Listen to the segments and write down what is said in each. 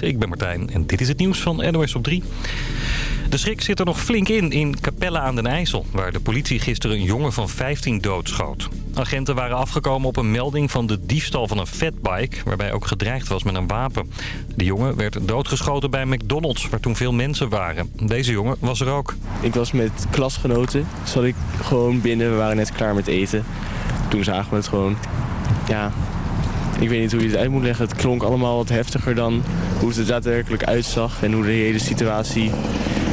Ik ben Martijn en dit is het nieuws van NOS op 3. De schrik zit er nog flink in in Capelle aan den IJssel... waar de politie gisteren een jongen van 15 doodschoot. Agenten waren afgekomen op een melding van de diefstal van een fatbike... waarbij ook gedreigd was met een wapen. De jongen werd doodgeschoten bij McDonald's, waar toen veel mensen waren. Deze jongen was er ook. Ik was met klasgenoten, zat ik gewoon binnen, we waren net klaar met eten. Toen zagen we het gewoon, ja, ik weet niet hoe je het uit moet leggen. Het klonk allemaal wat heftiger dan hoe het er daadwerkelijk uitzag... en hoe de hele situatie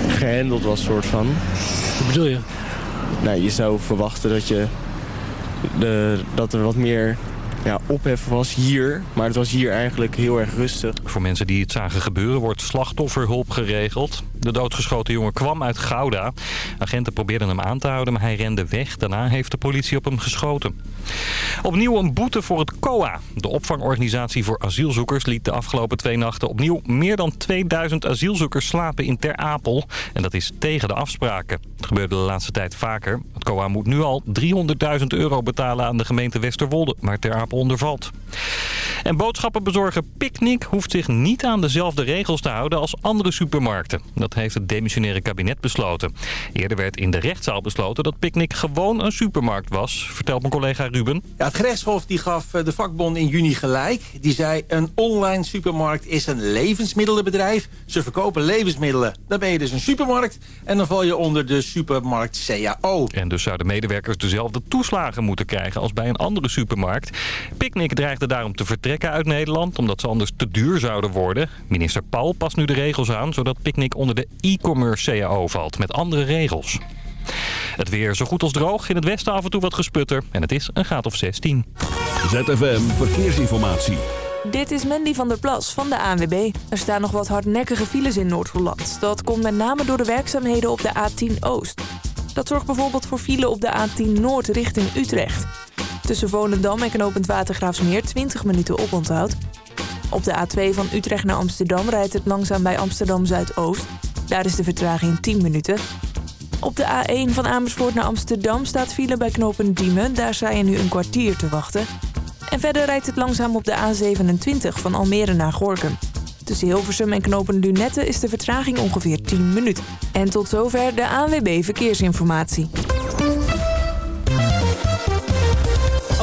gehandeld was, soort van. Wat bedoel je? Nou, je zou verwachten dat, je de, dat er wat meer ja, ophef was hier. Maar het was hier eigenlijk heel erg rustig. Voor mensen die het zagen gebeuren wordt slachtofferhulp geregeld. De doodgeschoten jongen kwam uit Gouda. Agenten probeerden hem aan te houden, maar hij rende weg. Daarna heeft de politie op hem geschoten. Opnieuw een boete voor het COA. De opvangorganisatie voor asielzoekers liet de afgelopen twee nachten opnieuw meer dan 2000 asielzoekers slapen in Ter Apel. En dat is tegen de afspraken. Het gebeurde de laatste tijd vaker. Het COA moet nu al 300.000 euro betalen aan de gemeente Westerwolde, waar Ter Apel onder valt. En boodschappenbezorger Picnic hoeft zich niet aan dezelfde regels te houden als andere supermarkten. Dat heeft het demissionaire kabinet besloten. Eerder werd in de rechtszaal besloten dat Picnic gewoon een supermarkt was, vertelt mijn collega Ruben. Ja, het gerechtshof die gaf eh, de vakbond in juni gelijk. Die zei een online supermarkt is een levensmiddelenbedrijf. Ze verkopen levensmiddelen. Dan ben je dus een supermarkt en dan val je onder de supermarkt CAO. En dus zouden medewerkers dezelfde toeslagen moeten krijgen als bij een andere supermarkt. Picnic dreigde daarom te vertrekken uit Nederland omdat ze anders te duur zouden worden. Minister Paul past nu de regels aan zodat Picnic onder de e-commerce CAO valt met andere regels. Het weer zo goed als droog. In het westen af en toe wat gesputter. En het is een graad of 16. ZFM Verkeersinformatie. Dit is Mandy van der Plas van de ANWB. Er staan nog wat hardnekkige files in Noord-Holland. Dat komt met name door de werkzaamheden op de A10 Oost. Dat zorgt bijvoorbeeld voor file op de A10 Noord richting Utrecht. Tussen Volendam en knooppunt Watergraafsmeer 20 minuten oponthoud. Op de A2 van Utrecht naar Amsterdam rijdt het langzaam bij Amsterdam Zuidoost. Daar is de vertraging 10 minuten. Op de A1 van Amersfoort naar Amsterdam staat file bij knooppunt Diemen. Daar sta je nu een kwartier te wachten. En verder rijdt het langzaam op de A27 van Almere naar Gorkum. Tussen Hilversum en knooppunt Lunette is de vertraging ongeveer 10 minuten. En tot zover de ANWB Verkeersinformatie.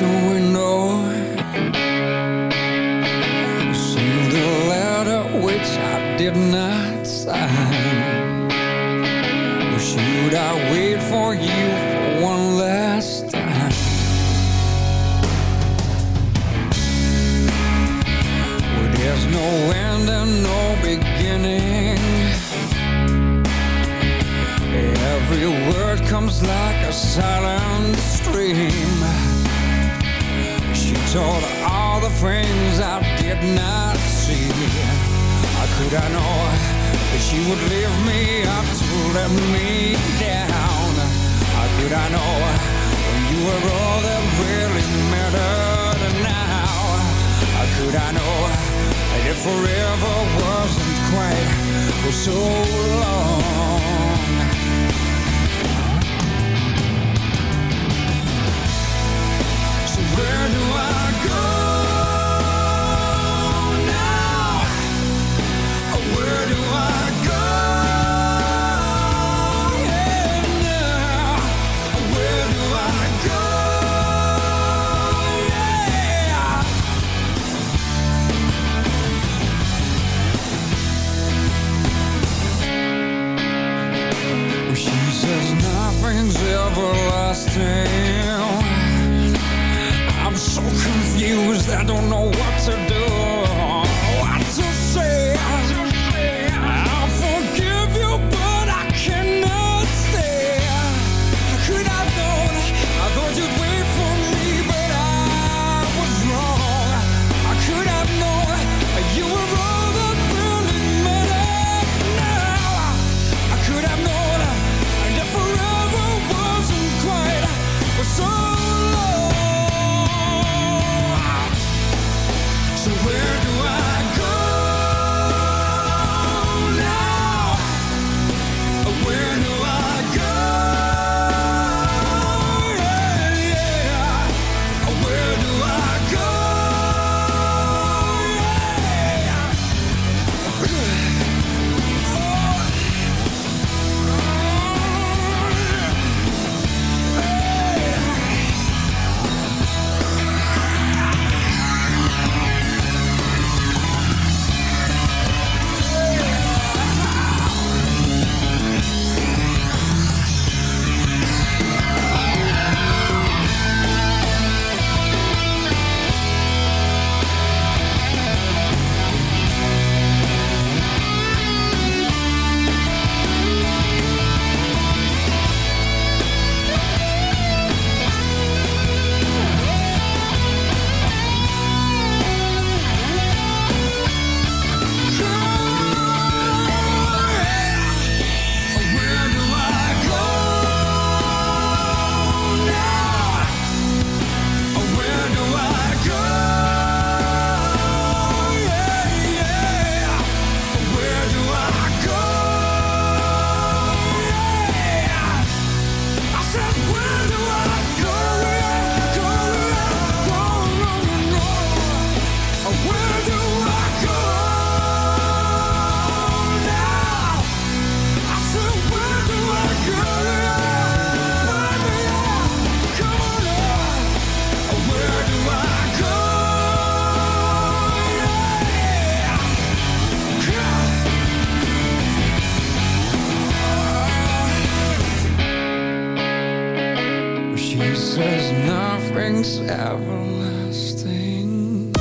I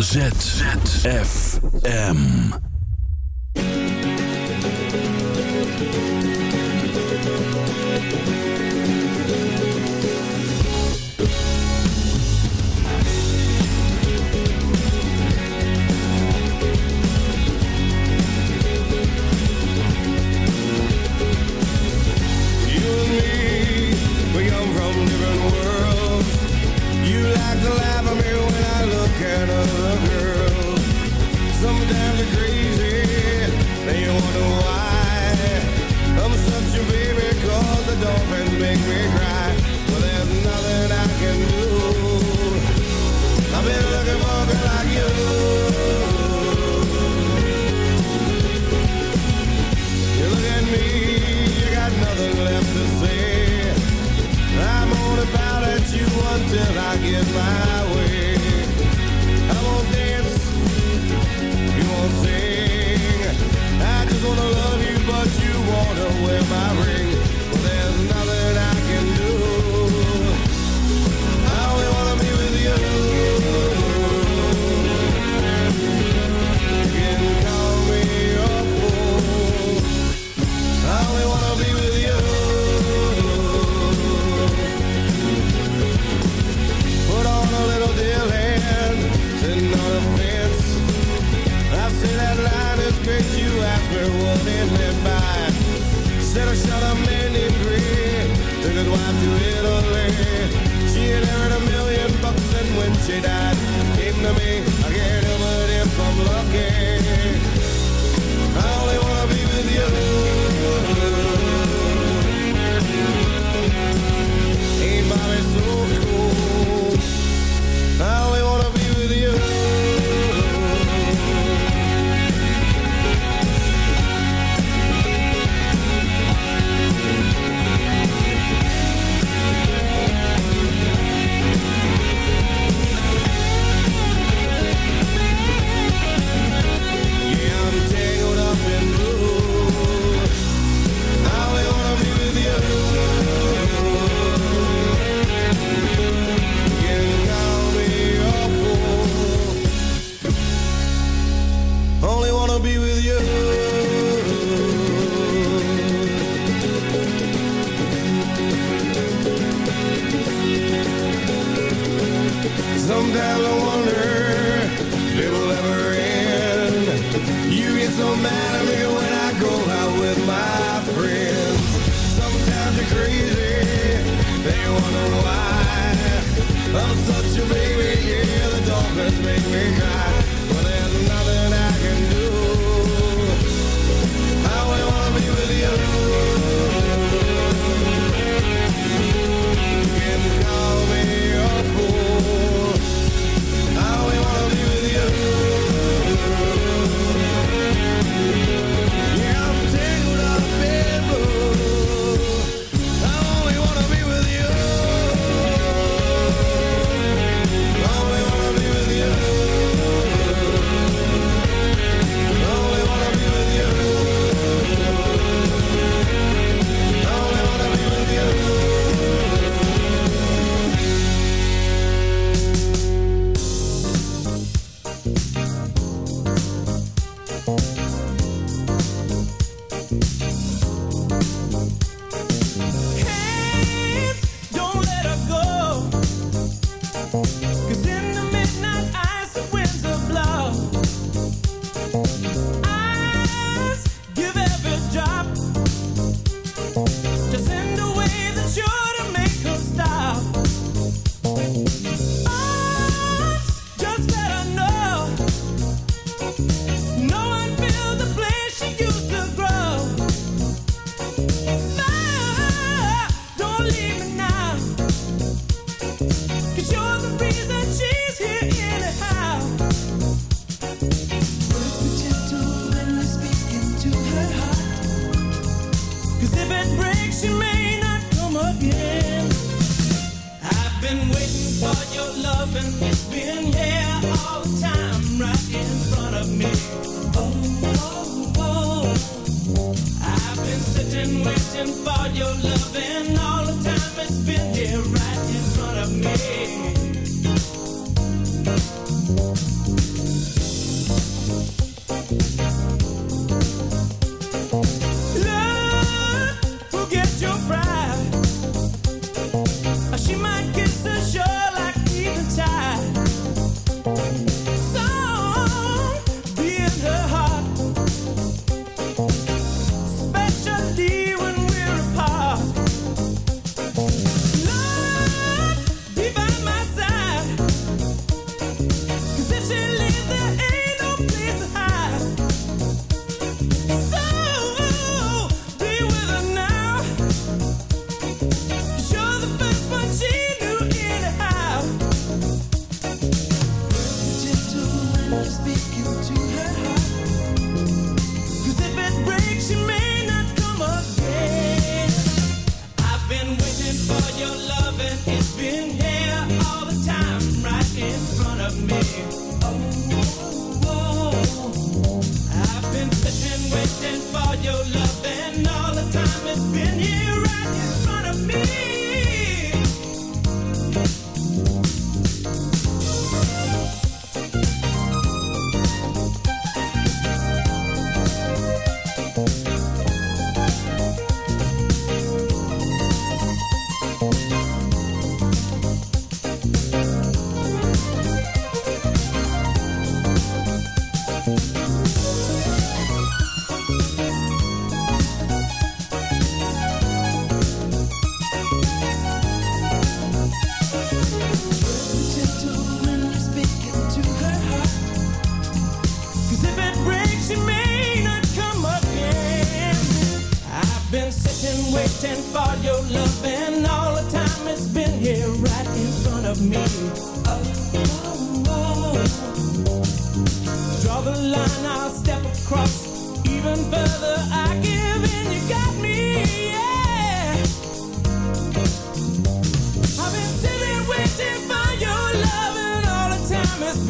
ZFM. great you as what it walking by. Said I shot a man in green, took his wife to Italy. She inherited a million bucks and when she died, came to me. I can't help it if I'm lucky. I only wanna be with you. Ain't Bobby so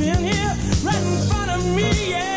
in here right in front of me, yeah.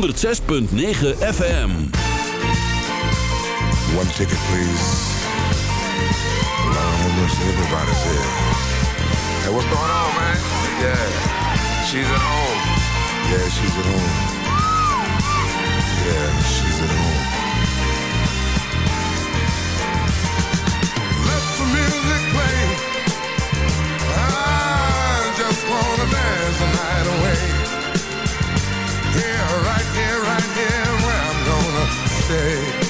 106.9 FM. One ticket, please. Lord have mercy, everybody's here. Hey, what's going on, man? Yeah, she's at home. Yeah, she's at home. Yeah, she's at home. say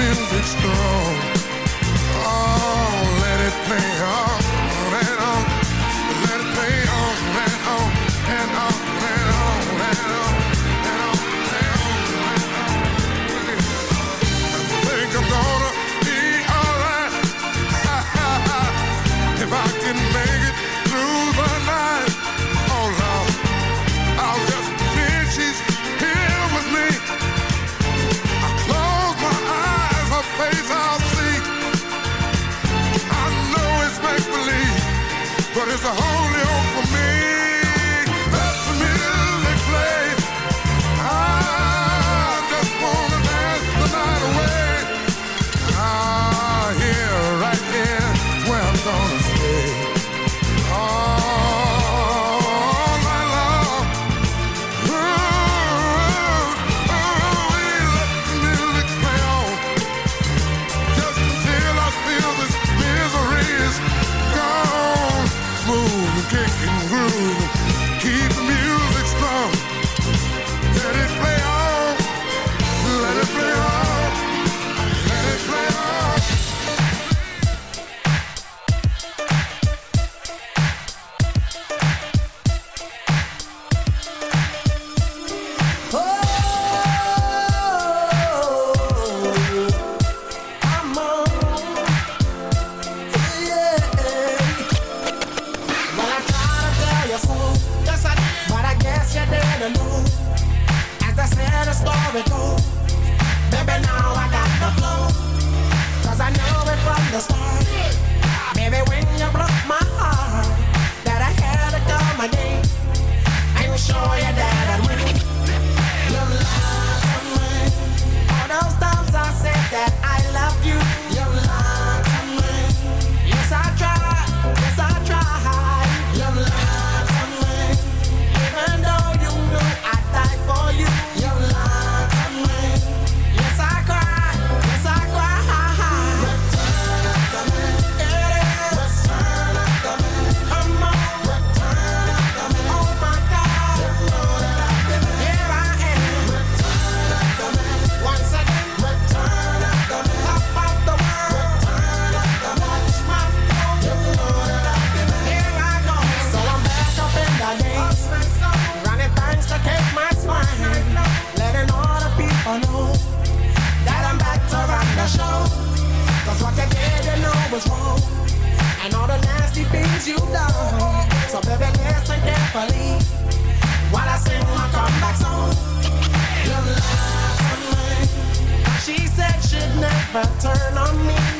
music strong. a home. Never turn on me.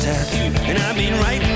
tattoo, and I've been right.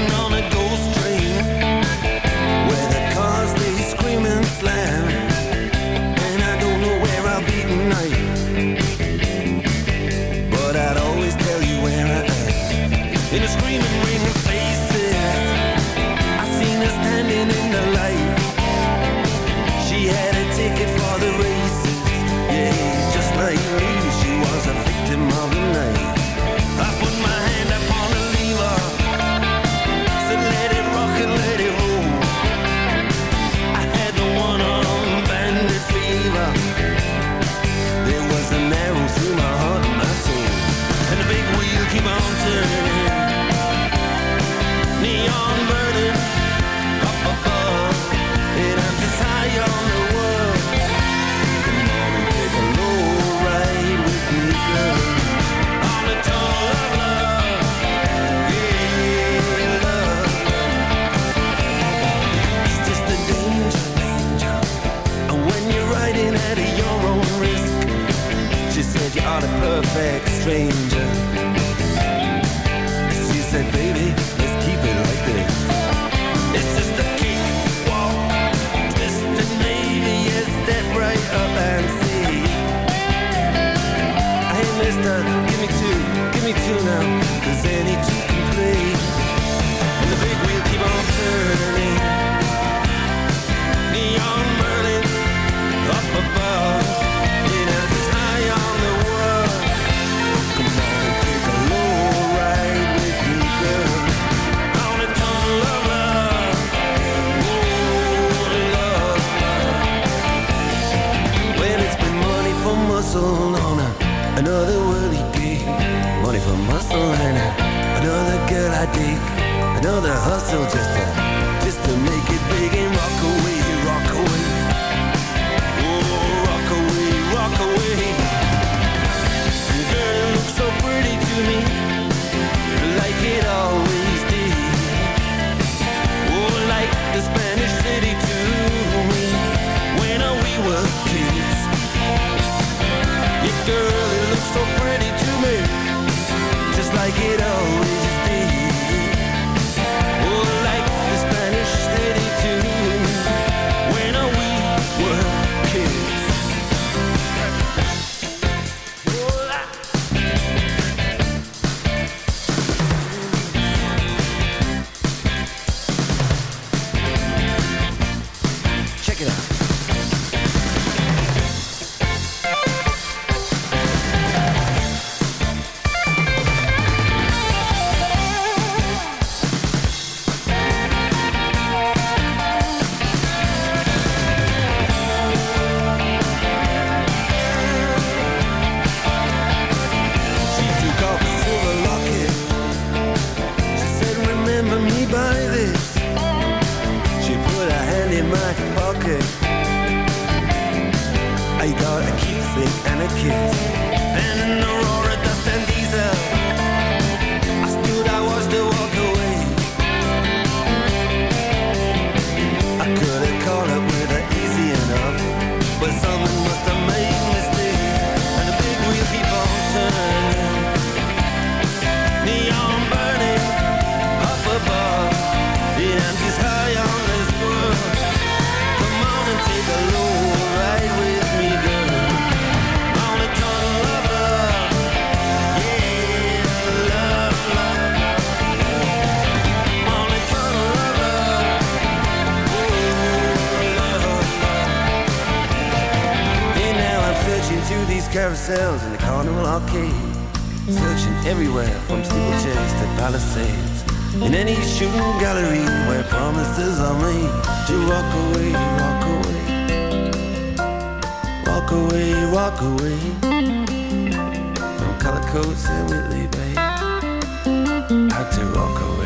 like it always Walk away, walk away from color codes and Whitley Bay. Had to walk away.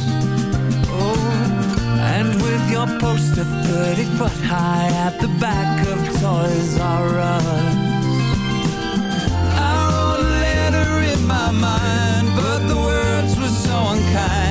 With your poster 30 foot high at the back of Toys R Us. I wrote a letter in my mind, but the words were so unkind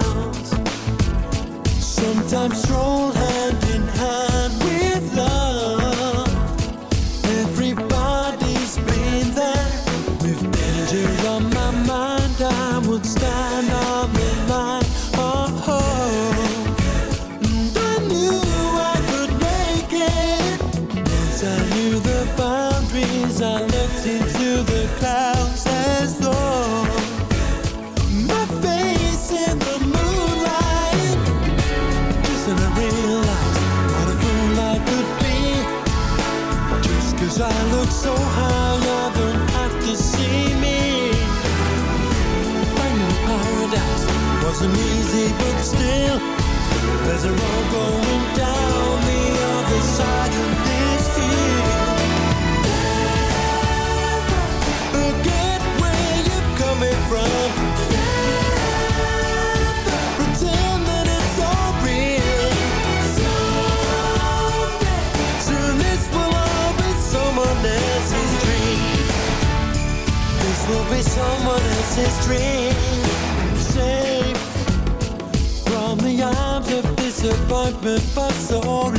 I'm strong. As the road going down. me zo.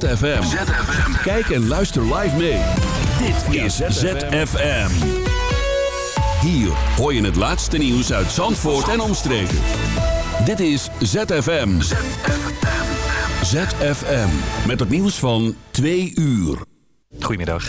ZFM. Kijk en luister live mee. Dit is ZFM. Hier hoor je het laatste nieuws uit Zandvoort en omstreken. Dit is ZFM. ZFM. Met het nieuws van 2 uur. Goedemiddag.